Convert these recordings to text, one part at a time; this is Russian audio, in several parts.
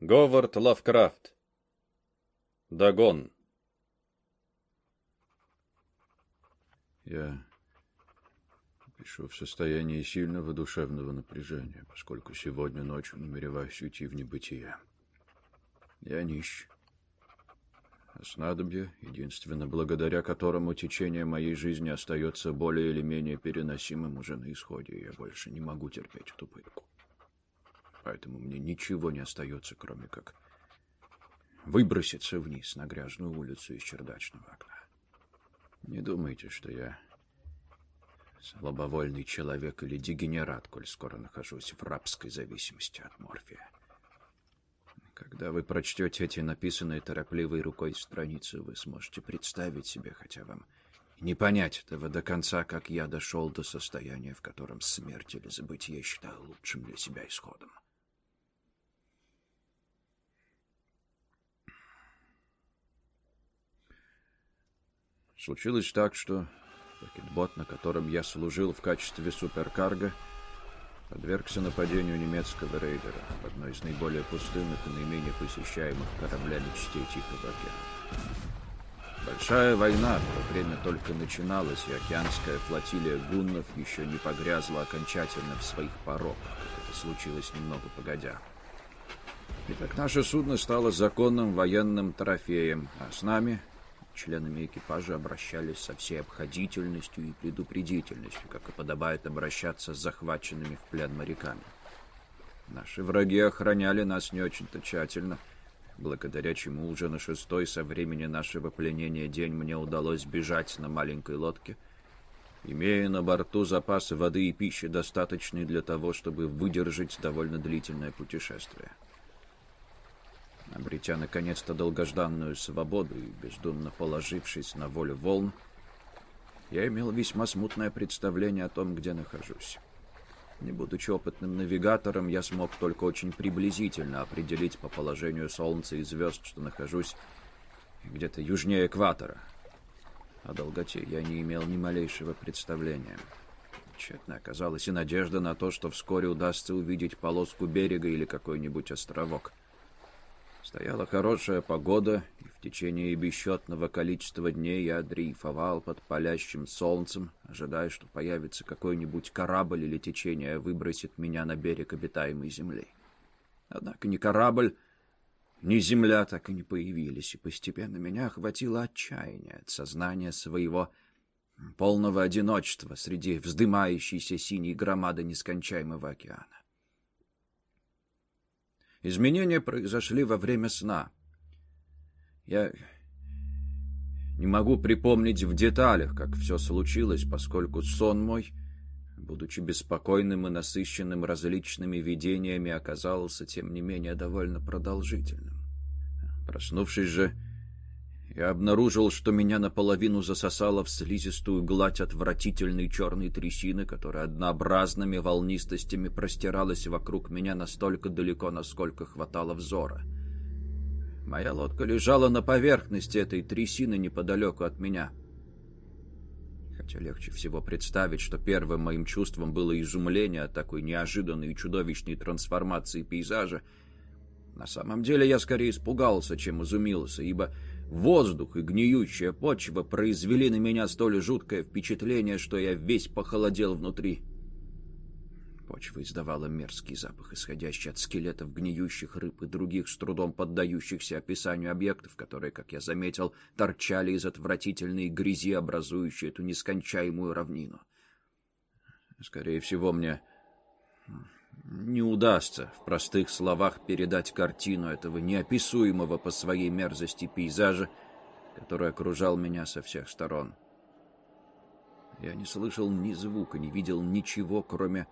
Говард Лавкрафт. Дагон. Я пишу в состоянии сильного душевного напряжения, поскольку сегодня ночью намереваюсь уйти в небытие. Я нищ. А снадобье, единственно благодаря которому течение моей жизни остается более или менее переносимым уже на исходе, я больше не могу терпеть эту пытку поэтому мне ничего не остается, кроме как выброситься вниз на грязную улицу из чердачного окна. Не думайте, что я слабовольный человек или дегенерат, коль скоро нахожусь в рабской зависимости от морфия. Когда вы прочтете эти написанные торопливой рукой страницы, вы сможете представить себе, хотя вам не понять этого до конца, как я дошел до состояния, в котором смерть или забытие считаю лучшим для себя исходом. Случилось так, что пакетбот, на котором я служил в качестве суперкарго, подвергся нападению немецкого рейдера в одной из наиболее пустынных и наименее посещаемых кораблями частей Тихого океана. Большая война в то время только начиналась, и океанская флотилия гуннов еще не погрязла окончательно в своих пороках, как это случилось немного погодя. Итак, наше судно стало законным военным трофеем, а с нами членами экипажа обращались со всей обходительностью и предупредительностью, как и подобает обращаться с захваченными в плен моряками. Наши враги охраняли нас не очень-то тщательно, благодаря чему уже на шестой со времени нашего пленения день мне удалось бежать на маленькой лодке, имея на борту запасы воды и пищи, достаточные для того, чтобы выдержать довольно длительное путешествие. Обретя наконец-то долгожданную свободу и бездумно положившись на волю волн, я имел весьма смутное представление о том, где нахожусь. Не будучи опытным навигатором, я смог только очень приблизительно определить по положению Солнца и звезд, что нахожусь где-то южнее экватора. О долготе я не имел ни малейшего представления. Тщетно оказалась и надежда на то, что вскоре удастся увидеть полоску берега или какой-нибудь островок — Стояла хорошая погода, и в течение бесчетного количества дней я дрейфовал под палящим солнцем, ожидая, что появится какой-нибудь корабль или течение выбросит меня на берег обитаемой земли. Однако ни корабль, ни земля так и не появились, и постепенно меня охватило отчаяние от сознания своего полного одиночества среди вздымающейся синей громады нескончаемого океана. Изменения произошли во время сна. Я не могу припомнить в деталях, как все случилось, поскольку сон мой, будучи беспокойным и насыщенным различными видениями, оказался, тем не менее, довольно продолжительным. Проснувшись же, я обнаружил, что меня наполовину засосало в слизистую гладь отвратительной черной трясины, которая однообразными волнистостями простиралась вокруг меня настолько далеко, насколько хватало взора. Моя лодка лежала на поверхности этой трясины неподалеку от меня. Хотя легче всего представить, что первым моим чувством было изумление от такой неожиданной и чудовищной трансформации пейзажа, на самом деле я скорее испугался, чем изумился, ибо Воздух и гниющая почва произвели на меня столь жуткое впечатление, что я весь похолодел внутри. Почва издавала мерзкий запах, исходящий от скелетов гниющих рыб и других с трудом поддающихся описанию объектов, которые, как я заметил, торчали из отвратительной грязи, образующей эту нескончаемую равнину. Скорее всего, мне не удастся в простых словах передать картину этого неописуемого по своей мерзости пейзажа, который окружал меня со всех сторон. Я не слышал ни звука, не видел ничего, кроме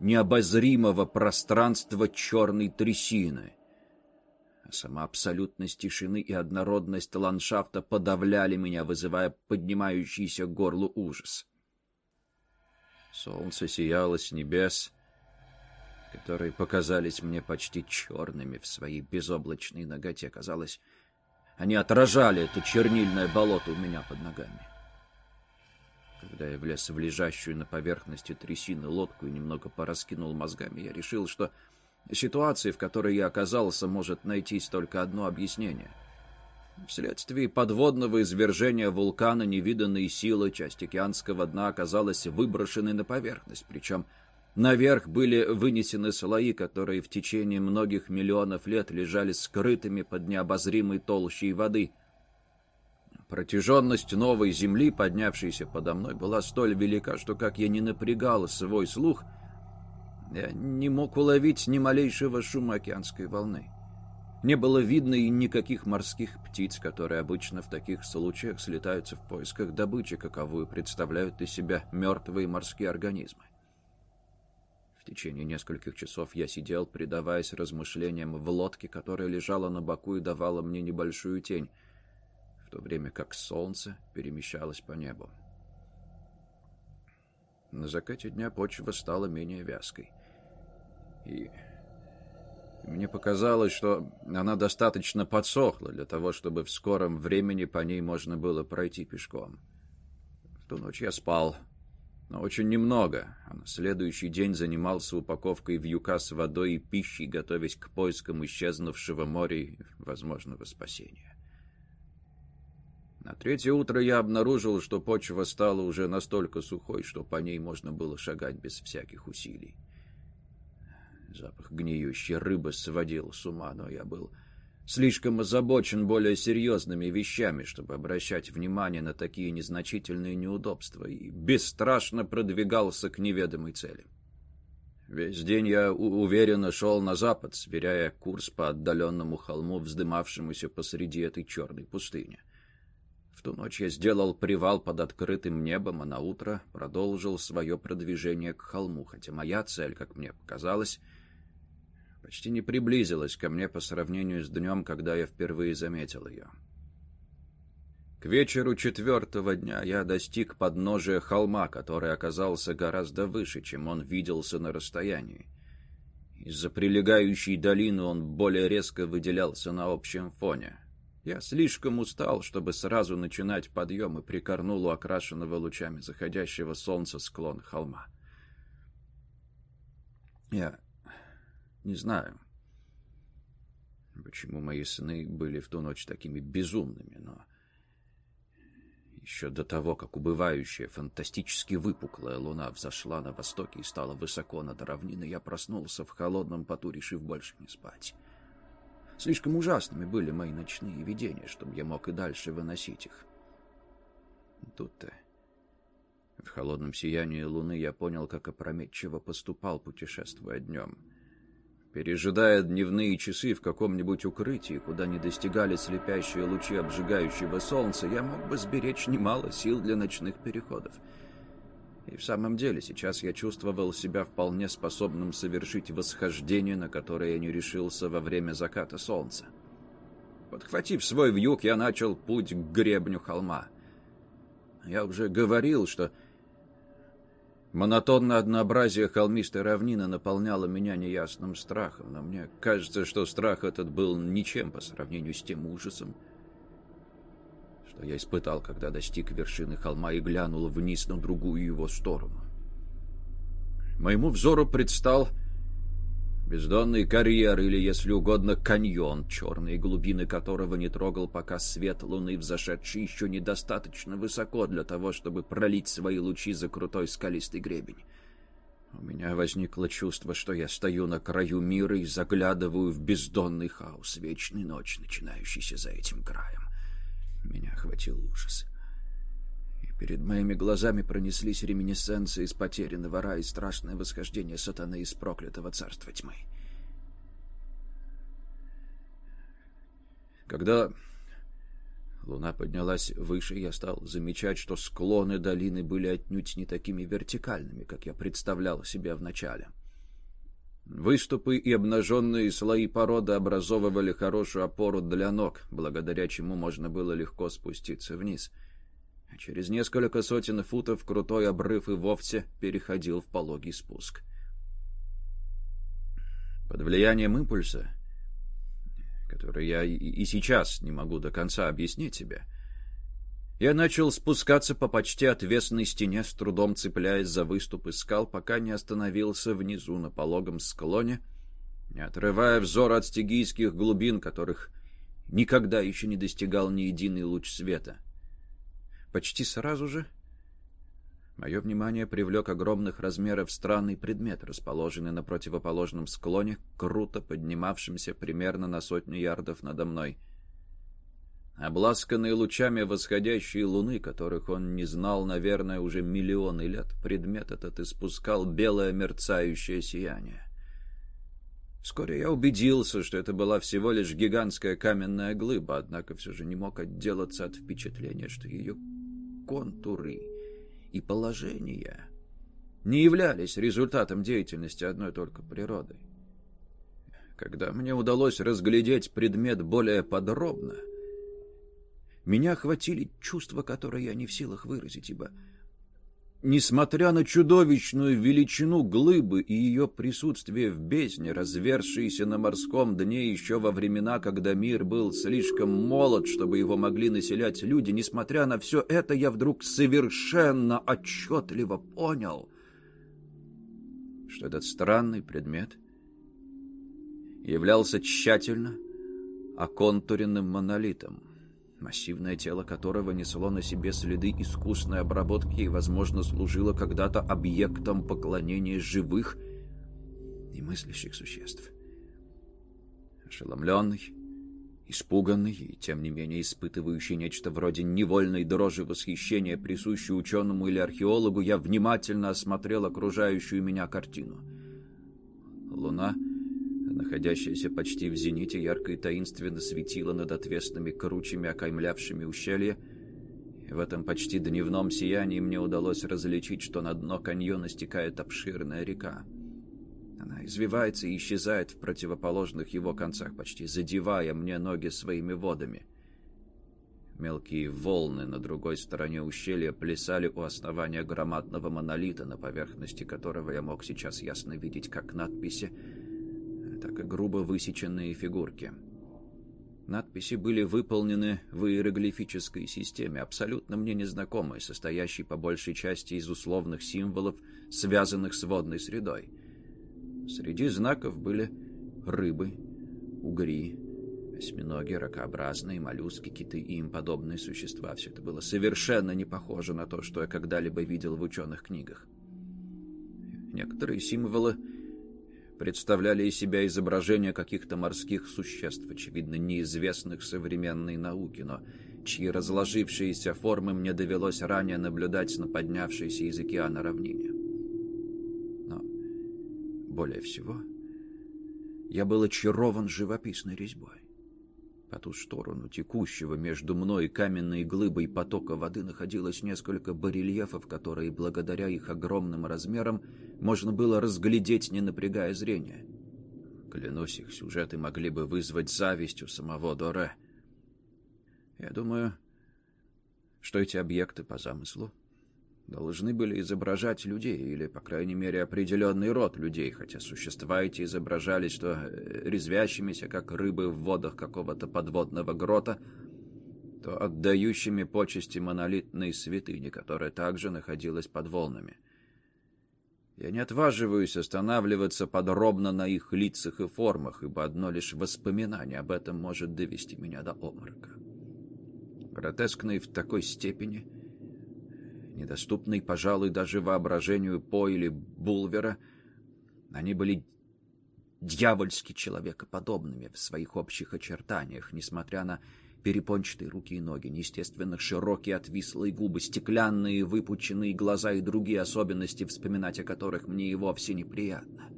необозримого пространства черной трясины. А сама абсолютность тишины и однородность ландшафта подавляли меня, вызывая поднимающийся к горлу ужас. Солнце сияло с небес — которые показались мне почти черными в своей безоблачной ноготе. Казалось, они отражали это чернильное болото у меня под ногами. Когда я влез в лежащую на поверхности трясины лодку и немного пораскинул мозгами, я решил, что Ситуации, в которой я оказался, может найтись только одно объяснение. Вследствие подводного извержения вулкана невиданные силы часть океанского дна оказалась выброшены на поверхность, причем наверх были вынесены слои, которые в течение многих миллионов лет лежали скрытыми под необозримой толщей воды. Протяженность новой земли, поднявшейся подо мной, была столь велика, что как я не напрягал свой слух — я не мог уловить ни малейшего шума океанской волны. Не было видно и никаких морских птиц, которые обычно в таких случаях слетаются в поисках добычи, каковую представляют из себя мертвые морские организмы. Течение нескольких часов я сидел, предаваясь размышлениям в лодке, которая лежала на боку и давала мне небольшую тень, в то время как солнце перемещалось по небу. На закате дня почва стала менее вязкой и мне показалось, что она достаточно подсохла для того, чтобы в скором времени по ней можно было пройти пешком. В ту ночь я спал, но очень немного, а на следующий день занимался упаковкой вьюка с водой и пищей, готовясь к поискам исчезнувшего моря и возможного спасения. На третье утро я обнаружил, что почва стала уже настолько сухой, что по ней можно было шагать без всяких усилий. Запах гниющей рыбы сводил с ума, но я был слишком озабочен более серьезными вещами, чтобы обращать внимание на такие незначительные неудобства, и бесстрашно продвигался к неведомой цели. Весь день я уверенно шел на запад, сверяя курс по отдаленному холму, вздымавшемуся посреди этой черной пустыни. В ту ночь я сделал привал под открытым небом, а на утро продолжил свое продвижение к холму, хотя моя цель, как мне показалось, почти не приблизилась ко мне по сравнению с днем, когда я впервые заметил ее. К вечеру четвертого дня я достиг подножия холма, который оказался гораздо выше, чем он виделся на расстоянии. Из-за прилегающей долины он более резко выделялся на общем фоне. Я слишком устал, чтобы сразу начинать подъем и прикорнул у окрашенного лучами заходящего солнца склон холма. Я не знаю, почему мои сны были в ту ночь такими безумными, но еще до того, как убывающая, фантастически выпуклая луна взошла на востоке и стала высоко над равниной, я проснулся в холодном поту, решив больше не спать. Слишком ужасными были мои ночные видения, чтобы я мог и дальше выносить их. Тут-то, в холодном сиянии луны, я понял, как опрометчиво поступал, путешествуя днем — Пережидая дневные часы в каком-нибудь укрытии, куда не достигали слепящие лучи обжигающего солнца, я мог бы сберечь немало сил для ночных переходов. И в самом деле, сейчас я чувствовал себя вполне способным совершить восхождение, на которое я не решился во время заката солнца. Подхватив свой вьюг, я начал путь к гребню холма. Я уже говорил, что Монотонное однообразие холмистой равнины наполняло меня неясным страхом, но мне кажется, что страх этот был ничем по сравнению с тем ужасом, что я испытал, когда достиг вершины холма и глянул вниз на другую его сторону. Моему взору предстал Бездонный карьер, или, если угодно, каньон, черные глубины которого не трогал пока свет луны, взошедший еще недостаточно высоко для того, чтобы пролить свои лучи за крутой скалистый гребень. У меня возникло чувство, что я стою на краю мира и заглядываю в бездонный хаос, вечной ночь, начинающийся за этим краем. Меня охватил ужас. Перед моими глазами пронеслись реминесценции из потерянного рая и страшное восхождение сатаны из проклятого царства тьмы. Когда луна поднялась выше, я стал замечать, что склоны долины были отнюдь не такими вертикальными, как я представлял себе вначале. Выступы и обнаженные слои породы образовывали хорошую опору для ног, благодаря чему можно было легко спуститься вниз — Через несколько сотен футов крутой обрыв и вовсе переходил в пологий спуск. Под влиянием импульса, который я и сейчас не могу до конца объяснить себе, я начал спускаться по почти отвесной стене, с трудом цепляясь за выступы скал, пока не остановился внизу на пологом склоне, не отрывая взор от стигийских глубин, которых никогда еще не достигал ни единый луч света. Почти сразу же мое внимание привлек огромных размеров странный предмет, расположенный на противоположном склоне, круто поднимавшимся примерно на сотню ярдов надо мной. Обласканные лучами восходящей луны, которых он не знал, наверное, уже миллионы лет, предмет этот испускал белое мерцающее сияние. Вскоре я убедился, что это была всего лишь гигантская каменная глыба, однако все же не мог отделаться от впечатления, что ее контуры и положения не являлись результатом деятельности одной только природы. Когда мне удалось разглядеть предмет более подробно, меня охватили чувства, которые я не в силах выразить, ибо Несмотря на чудовищную величину глыбы и ее присутствие в бездне, развершейся на морском дне еще во времена, когда мир был слишком молод, чтобы его могли населять люди, несмотря на все это, я вдруг совершенно отчетливо понял, что этот странный предмет являлся тщательно оконтуренным монолитом массивное тело которого несло на себе следы искусной обработки и, возможно, служило когда-то объектом поклонения живых и мыслящих существ. Ошеломленный, испуганный и, тем не менее, испытывающий нечто вроде невольной дрожи восхищения, присущей ученому или археологу, я внимательно осмотрел окружающую меня картину. Луна — находящаяся почти в зените, ярко и таинственно светила над отвесными кручами, окаймлявшими ущелье, в этом почти дневном сиянии мне удалось различить, что на дно каньона стекает обширная река. Она извивается и исчезает в противоположных его концах, почти задевая мне ноги своими водами. Мелкие волны на другой стороне ущелья плясали у основания громадного монолита, на поверхности которого я мог сейчас ясно видеть как надписи, так и грубо высеченные фигурки. Надписи были выполнены в иероглифической системе, абсолютно мне незнакомой, состоящей по большей части из условных символов, связанных с водной средой. Среди знаков были рыбы, угри, осьминоги, ракообразные, моллюски, киты и им подобные существа. Все это было совершенно не похоже на то, что я когда-либо видел в ученых книгах. Некоторые символы представляли из себя изображения каких-то морских существ, очевидно, неизвестных современной науке, но чьи разложившиеся формы мне довелось ранее наблюдать на поднявшейся из океана равнине. Но более всего я был очарован живописной резьбой. По ту сторону текущего между мной и каменной глыбой потока воды находилось несколько барельефов, которые, благодаря их огромным размерам, можно было разглядеть, не напрягая зрения. Клянусь, их сюжеты могли бы вызвать зависть у самого Доре. Я думаю, что эти объекты по замыслу должны были изображать людей, или, по крайней мере, определенный род людей, хотя существа эти изображались что э, резвящимися, как рыбы в водах какого-то подводного грота, то отдающими почести монолитной святыни, которая также находилась под волнами. Я не отваживаюсь останавливаться подробно на их лицах и формах, ибо одно лишь воспоминание об этом может довести меня до обморока. Гротескные в такой степени — недоступный, пожалуй, даже воображению По или Булвера. Они были дьявольски человекоподобными в своих общих очертаниях, несмотря на перепончатые руки и ноги, неестественно широкие отвислые губы, стеклянные выпученные глаза и другие особенности, вспоминать о которых мне и вовсе неприятно.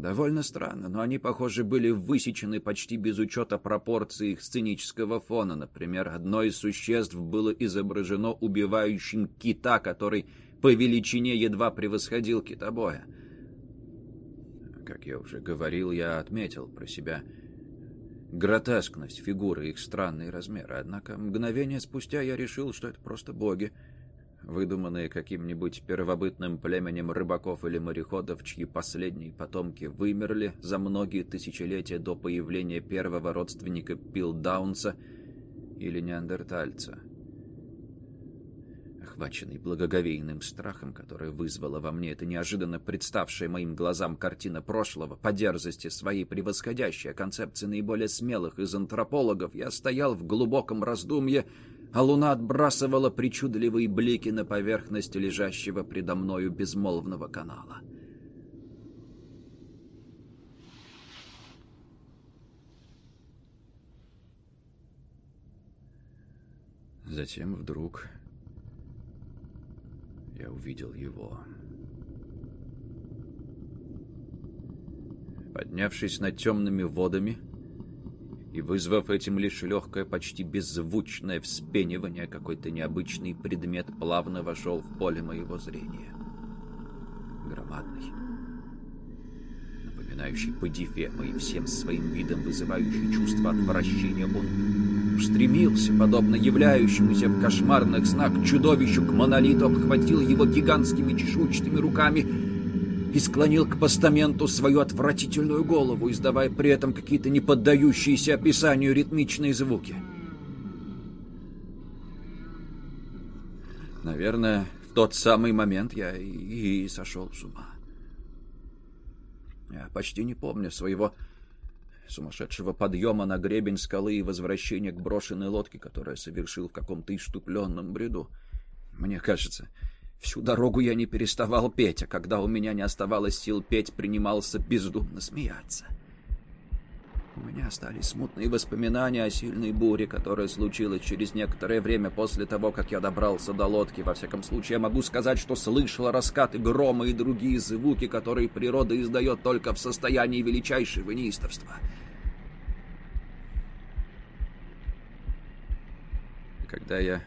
Довольно странно, но они, похоже, были высечены почти без учета пропорций их сценического фона. Например, одно из существ было изображено убивающим кита, который по величине едва превосходил китобоя. Как я уже говорил, я отметил про себя гротескность фигуры их странные размеры. Однако мгновение спустя я решил, что это просто боги — выдуманные каким-нибудь первобытным племенем рыбаков или мореходов, чьи последние потомки вымерли за многие тысячелетия до появления первого родственника Пилдаунса или неандертальца. Охваченный благоговейным страхом, которое вызвало во мне эта неожиданно представшая моим глазам картина прошлого, по дерзости своей превосходящая концепции наиболее смелых из антропологов, я стоял в глубоком раздумье, а луна отбрасывала причудливые блики на поверхность лежащего предо мною безмолвного канала. Затем вдруг я увидел его. Поднявшись над темными водами и вызвав этим лишь легкое, почти беззвучное вспенивание, какой-то необычный предмет плавно вошел в поле моего зрения. Громадный, напоминающий подифема и всем своим видом вызывающий чувство отвращения, он устремился, подобно являющемуся в кошмарных снах чудовищу к монолиту, обхватил его гигантскими чешуйчатыми руками и склонил к постаменту свою отвратительную голову, издавая при этом какие-то неподдающиеся описанию ритмичные звуки. Наверное, в тот самый момент я и, сошел с ума. Я почти не помню своего сумасшедшего подъема на гребень скалы и возвращения к брошенной лодке, которую совершил в каком-то иступленном бреду. Мне кажется, всю дорогу я не переставал петь, а когда у меня не оставалось сил петь, принимался бездумно смеяться. У меня остались смутные воспоминания о сильной буре, которая случилась через некоторое время после того, как я добрался до лодки. Во всяком случае, я могу сказать, что слышал раскаты грома и другие звуки, которые природа издает только в состоянии величайшего неистовства. Когда я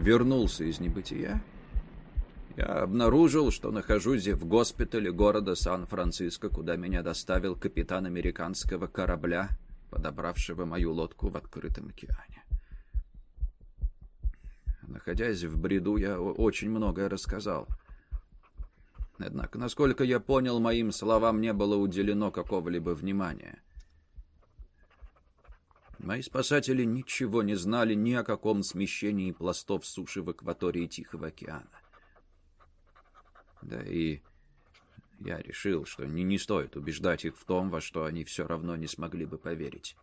вернулся из небытия, я обнаружил, что нахожусь в госпитале города Сан-Франциско, куда меня доставил капитан американского корабля, подобравшего мою лодку в открытом океане. Находясь в бреду, я очень многое рассказал. Однако, насколько я понял, моим словам не было уделено какого-либо внимания. Мои спасатели ничего не знали ни о каком смещении пластов суши в акватории Тихого океана. Да и я решил, что не, не стоит убеждать их в том, во что они все равно не смогли бы поверить.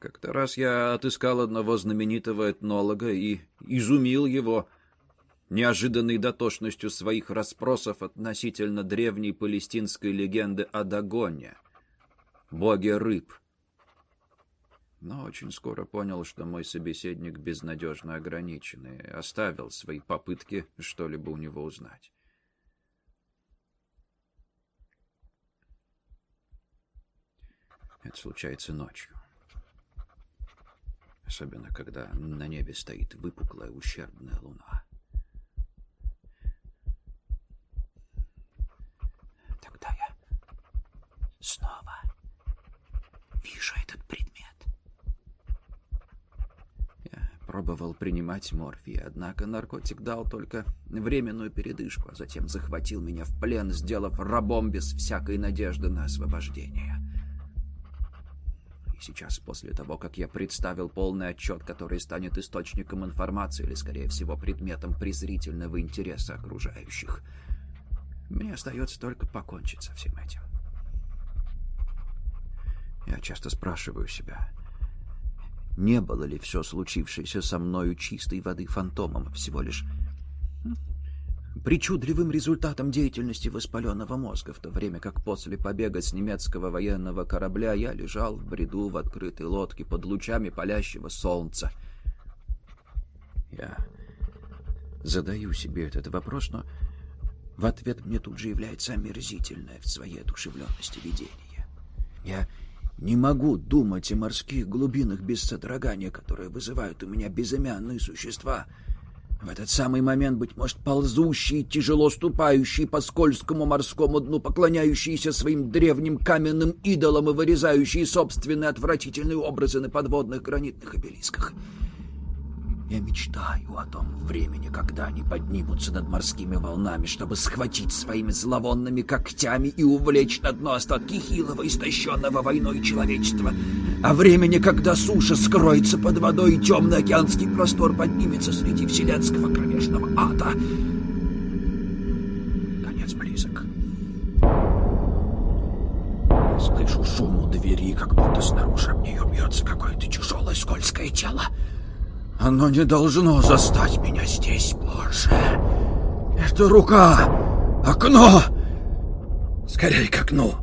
Как-то раз я отыскал одного знаменитого этнолога и изумил его неожиданной дотошностью своих расспросов относительно древней палестинской легенды о Дагоне, боге рыб. Но очень скоро понял, что мой собеседник безнадежно ограничен и оставил свои попытки что-либо у него узнать. Это случается ночью. Особенно, когда на небе стоит выпуклая ущербная луна. Тогда я снова вижу этот предмет. Я пробовал принимать морфий, однако наркотик дал только временную передышку, а затем захватил меня в плен, сделав рабом без всякой надежды на освобождение. Сейчас, после того, как я представил полный отчет, который станет источником информации или, скорее всего, предметом презрительного интереса окружающих, мне остается только покончить со всем этим. Я часто спрашиваю себя, не было ли все случившееся со мною чистой воды фантомом, всего лишь причудливым результатом деятельности воспаленного мозга, в то время как после побега с немецкого военного корабля я лежал в бреду в открытой лодке под лучами палящего солнца. Я задаю себе этот вопрос, но в ответ мне тут же является омерзительное в своей одушевленности видение. Я не могу думать о морских глубинах без содрогания, которые вызывают у меня безымянные существа — в этот самый момент, быть может, ползущие, тяжело ступающие по скользкому морскому дну, поклоняющиеся своим древним каменным идолам и вырезающие собственные отвратительные образы на подводных гранитных обелисках. Я мечтаю о том времени, когда они поднимутся над морскими волнами, чтобы схватить своими зловонными когтями и увлечь на дно остатки хилого, истощенного войной человечества. О времени, когда суша скроется под водой и темный океанский простор поднимется среди вселенского кромешного ада. Конец близок. Слышу шум у двери, как будто снаружи об нее бьется какое-то тяжелое скользкое тело. Оно не должно застать меня здесь, Боже. Это рука! Окно! Скорей к окну!